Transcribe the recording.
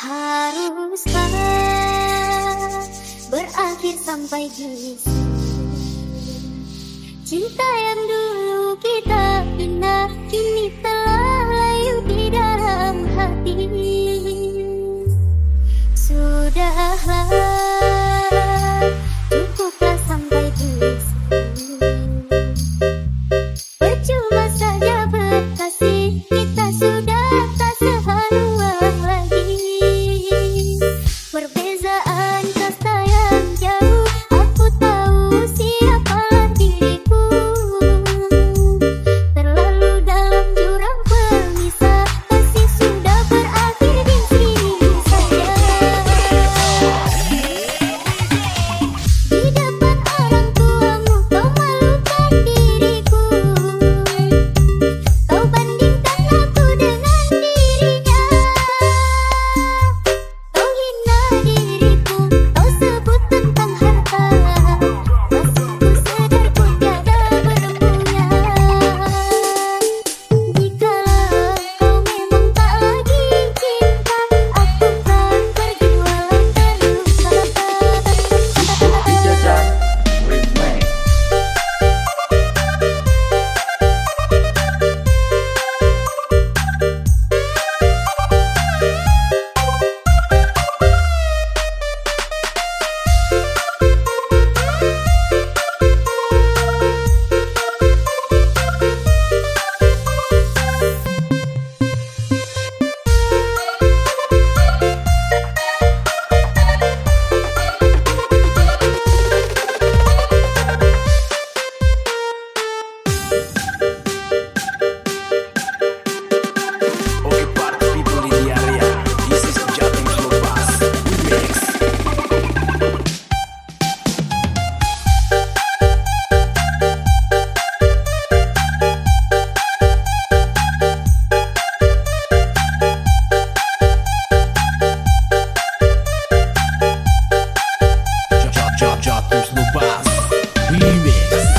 Haruskah berakhir sampai di Cinta yang dulu Lyrics